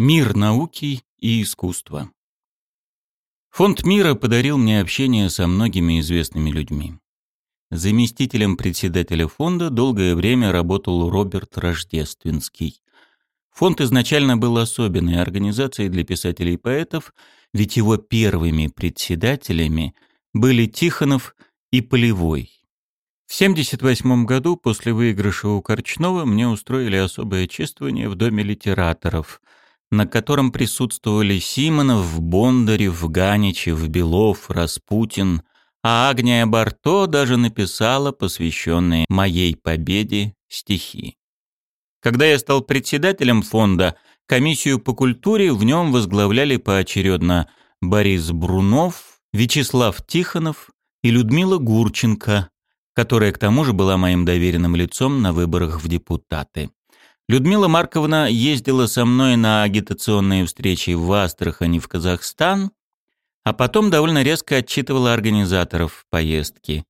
Мир науки и искусства. Фонд мира подарил мне общение со многими известными людьми. Заместителем председателя фонда долгое время работал Роберт Рождественский. Фонд изначально был особенной организацией для писателей и поэтов, ведь его первыми председателями были Тихонов и Полевой. В 1978 году после выигрыша у Корчнова мне устроили особое чествование в Доме литераторов – на котором присутствовали Симонов, Бондарев, Ганичев, Белов, Распутин, а Агния Барто даже написала посвященные моей победе стихи. Когда я стал председателем фонда, комиссию по культуре в нем возглавляли поочередно Борис Брунов, Вячеслав Тихонов и Людмила Гурченко, которая к тому же была моим доверенным лицом на выборах в депутаты. Людмила Марковна ездила со мной на агитационные встречи в Астрахани в Казахстан, а потом довольно резко отчитывала организаторов поездки.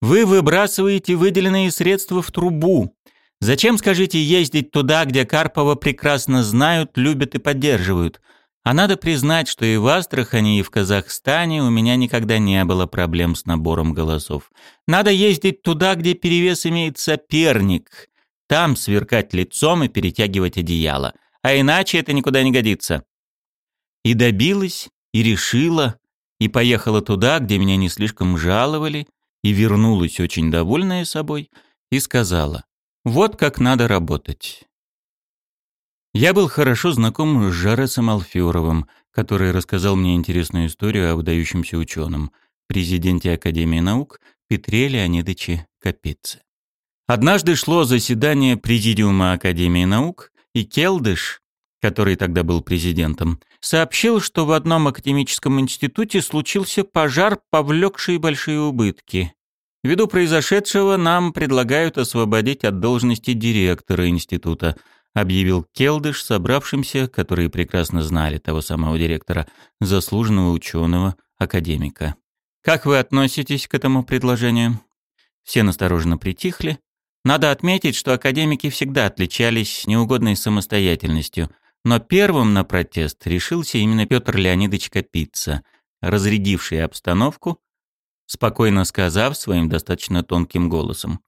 «Вы выбрасываете выделенные средства в трубу. Зачем, скажите, ездить туда, где Карпова прекрасно знают, любят и поддерживают? А надо признать, что и в Астрахани, и в Казахстане у меня никогда не было проблем с набором голосов. Надо ездить туда, где перевес имеет соперник, там сверкать лицом и перетягивать одеяло. А иначе это никуда не годится. И добилась, и решила, и поехала туда, где меня не слишком жаловали, и вернулась очень довольная собой, и сказала, вот как надо работать. Я был хорошо знаком с Жаресом Алферовым, который рассказал мне интересную историю о выдающемся ученом, президенте Академии наук Петре Леонидовиче Капице. Однажды шло заседание Президиума Академии наук, и Келдыш, который тогда был президентом, сообщил, что в одном академическом институте случился пожар, повлекший большие убытки. Ввиду произошедшего нам предлагают освободить от должности директора института, объявил Келдыш собравшимся, которые прекрасно знали того самого директора, заслуженного ученого, академика. Как вы относитесь к этому предложению? Все настороженно притихли, надо отметить, что академики всегда отличались неугодной самостоятельностью, но первым на протест решился именно Петр Леонидович Капица, разрядивший обстановку, спокойно сказав своим достаточно тонким голосом.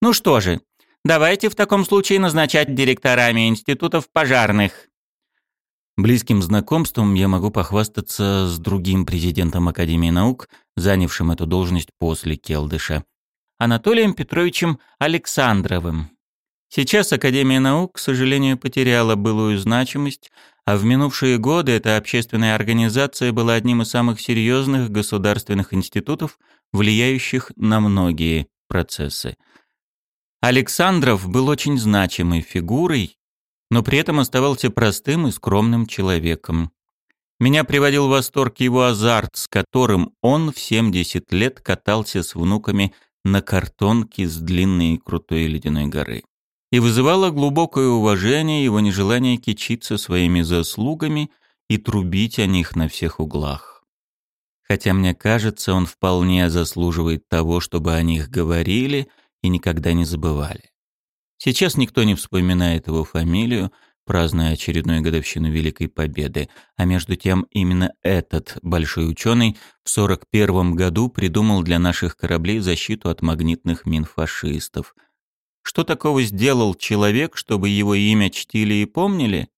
«Ну что же, давайте в таком случае назначать директорами институтов пожарных». Близким знакомством я могу похвастаться с другим президентом Академии наук, занявшим эту должность после Келдыша. Анатолием Петровичем Александровым. Сейчас Академия наук, к сожалению, потеряла былую значимость, а в минувшие годы эта общественная организация была одним из самых серьезных государственных институтов, влияющих на многие процессы. Александров был очень значимой фигурой, но при этом оставался простым и скромным человеком. Меня приводил в восторг его азарт, с которым он в 70 лет катался с внуками на картонке с длинной и крутой ледяной горы. И вызывало глубокое уважение его нежелание кичиться своими заслугами и трубить о них на всех углах. Хотя мне кажется, он вполне заслуживает того, чтобы о них говорили и никогда не забывали. Сейчас никто не вспоминает его фамилию, празднуя очередную годовщину Великой Победы. А между тем именно этот большой ученый в 41 году придумал для наших кораблей защиту от магнитных мин фашистов. Что такого сделал человек, чтобы его имя чтили и помнили?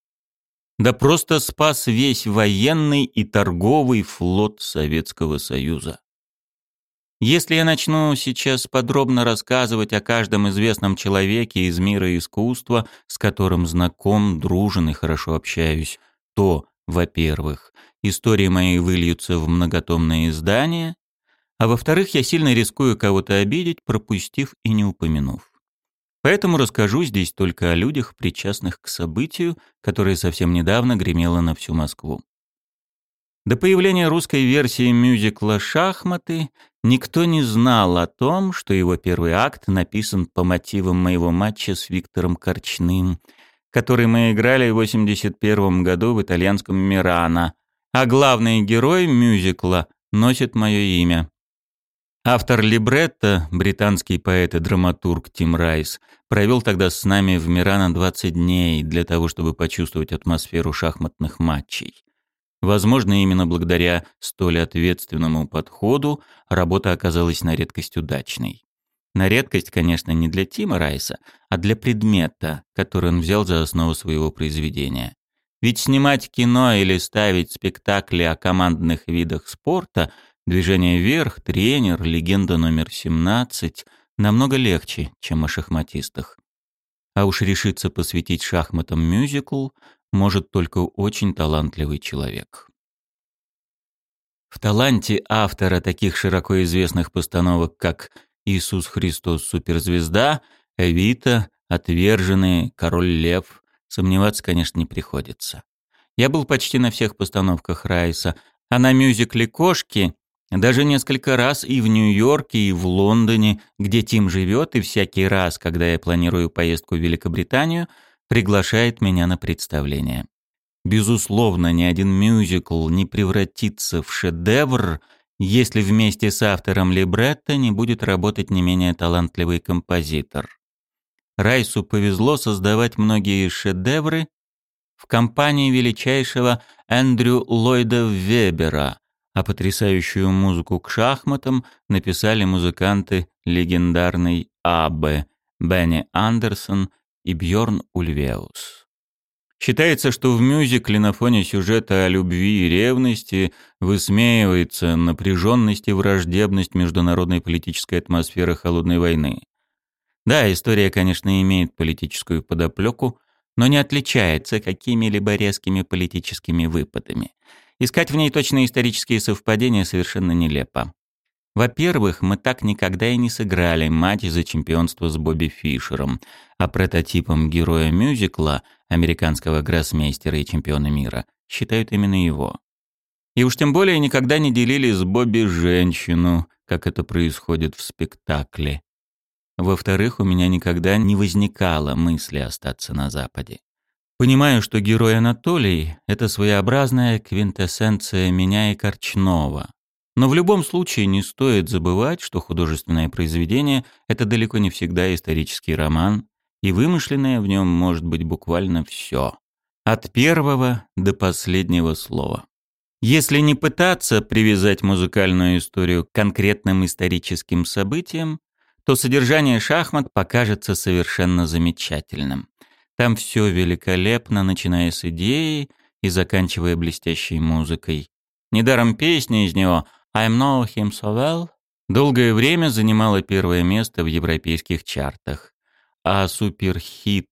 Да просто спас весь военный и торговый флот Советского Союза. Если я начну сейчас подробно рассказывать о каждом известном человеке из мира искусства, с которым знаком, дружен и хорошо общаюсь, то, во-первых, истории мои выльются в многотомное издание, а во-вторых, я сильно рискую кого-то обидеть, пропустив и не упомянув. Поэтому расскажу здесь только о людях, причастных к событию, которое совсем недавно гремело на всю Москву. До появления русской версии мюзикла «Шахматы» никто не знал о том, что его первый акт написан по мотивам моего матча с Виктором Корчным, который мы играли в 81 году в итальянском «Мирано», а главный герой мюзикла носит мое имя. Автор либретто, британский поэт и драматург Тим Райс, провел тогда с нами в Мирана 20 дней для того, чтобы почувствовать атмосферу шахматных матчей. Возможно, именно благодаря столь ответственному подходу работа оказалась на редкость удачной. На редкость, конечно, не для Тима Райса, а для предмета, который он взял за основу своего произведения. Ведь снимать кино или ставить спектакли о командных видах спорта – Движение вверх, тренер, легенда номер 17 намного легче, чем о шахматистах. А уж решиться посвятить шахматам мюзикл может только очень талантливый человек. В таланте автора таких широко известных постановок, как «Иисус Христос суперзвезда», «Эвита», «Отверженные», «Король Лев», сомневаться, конечно, не приходится. Я был почти на всех постановках Райса, а на мюзикле «Кошки» Даже несколько раз и в Нью-Йорке, и в Лондоне, где Тим живет, и всякий раз, когда я планирую поездку в Великобританию, приглашает меня на представление. Безусловно, ни один мюзикл не превратится в шедевр, если вместе с автором либретто не будет работать не менее талантливый композитор. Райсу повезло создавать многие шедевры в компании величайшего Эндрю Ллойда Вебера, а потрясающую музыку к шахматам написали музыканты легендарной АБ Бенни Андерсон и Бьорн Ульвеус. Считается, что в мюзикле на фоне сюжета о любви и ревности высмеивается напряженность и враждебность международной политической атмосферы холодной войны. Да, история, конечно, имеет политическую подоплеку, но не отличается какими-либо резкими политическими выпадами. Искать в ней точные исторические совпадения совершенно нелепо. Во-первых, мы так никогда и не сыграли матч за чемпионство с Бобби Фишером, а прототипом героя мюзикла, американского гроссмейстера и чемпиона мира, считают именно его. И уж тем более никогда не делили с Бобби женщину, как это происходит в спектакле. Во-вторых, у меня никогда не возникало мысли остаться на Западе. Понимаю, что герой Анатолий — это своеобразная квинтэссенция меня и Корчнова. Но в любом случае не стоит забывать, что художественное произведение — это далеко не всегда исторический роман, и вымышленное в нем может быть буквально все. От первого до последнего слова. Если не пытаться привязать музыкальную историю к конкретным историческим событиям, то содержание шахмат покажется совершенно замечательным. Там все великолепно, начиная с идеи и заканчивая блестящей музыкой. Недаром песня из него «I know him so well» долгое время занимала первое место в европейских чартах, а суперхит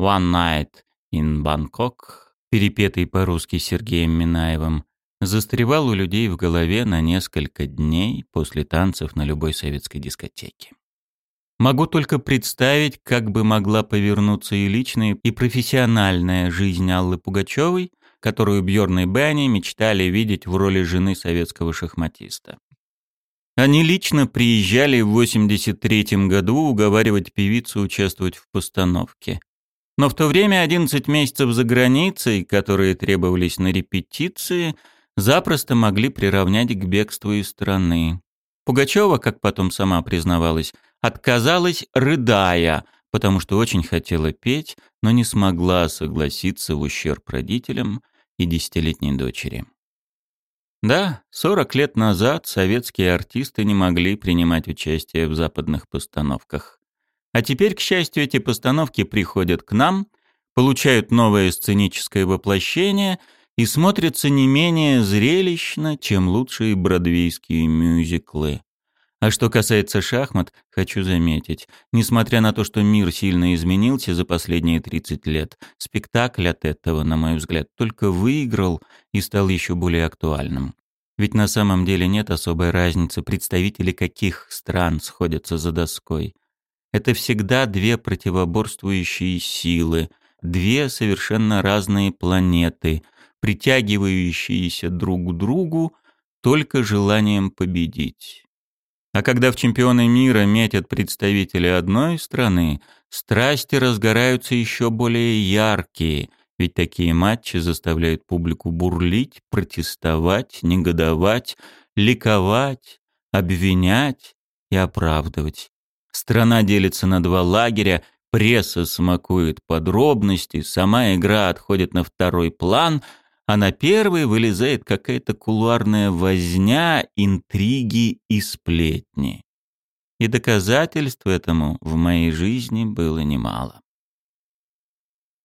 «One Night in Bangkok», перепетый по-русски Сергеем Минаевым, застревал у людей в голове на несколько дней после танцев на любой советской дискотеке. Могу только представить, как бы могла повернуться и личная, и профессиональная жизнь Аллы Пугачевой, которую Бьорн и Бенни мечтали видеть в роли жены советского шахматиста. Они лично приезжали в 83 году уговаривать певицу участвовать в постановке. Но в то время 11 месяцев за границей, которые требовались на репетиции, запросто могли приравнять к бегству из страны. Пугачева, как потом сама признавалась, отказалась, рыдая, потому что очень хотела петь, но не смогла согласиться в ущерб родителям и десятилетней дочери. Да, 40 лет назад советские артисты не могли принимать участие в западных постановках. А теперь, к счастью, эти постановки приходят к нам, получают новое сценическое воплощение и смотрятся не менее зрелищно, чем лучшие бродвейские мюзиклы. А что касается шахмат, хочу заметить, несмотря на то, что мир сильно изменился за последние 30 лет, спектакль от этого, на мой взгляд, только выиграл и стал еще более актуальным. Ведь на самом деле нет особой разницы, представители каких стран сходятся за доской. Это всегда две противоборствующие силы, две совершенно разные планеты, притягивающиеся друг к другу только желанием победить. А когда в чемпионы мира метят представители одной страны, страсти разгораются еще более яркие, ведь такие матчи заставляют публику бурлить, протестовать, негодовать, ликовать, обвинять и оправдывать. Страна делится на два лагеря, пресса смакует подробности, сама игра отходит на второй план, а на первый вылезает какая-то кулуарная возня, интриги и сплетни. И доказательств этому в моей жизни было немало.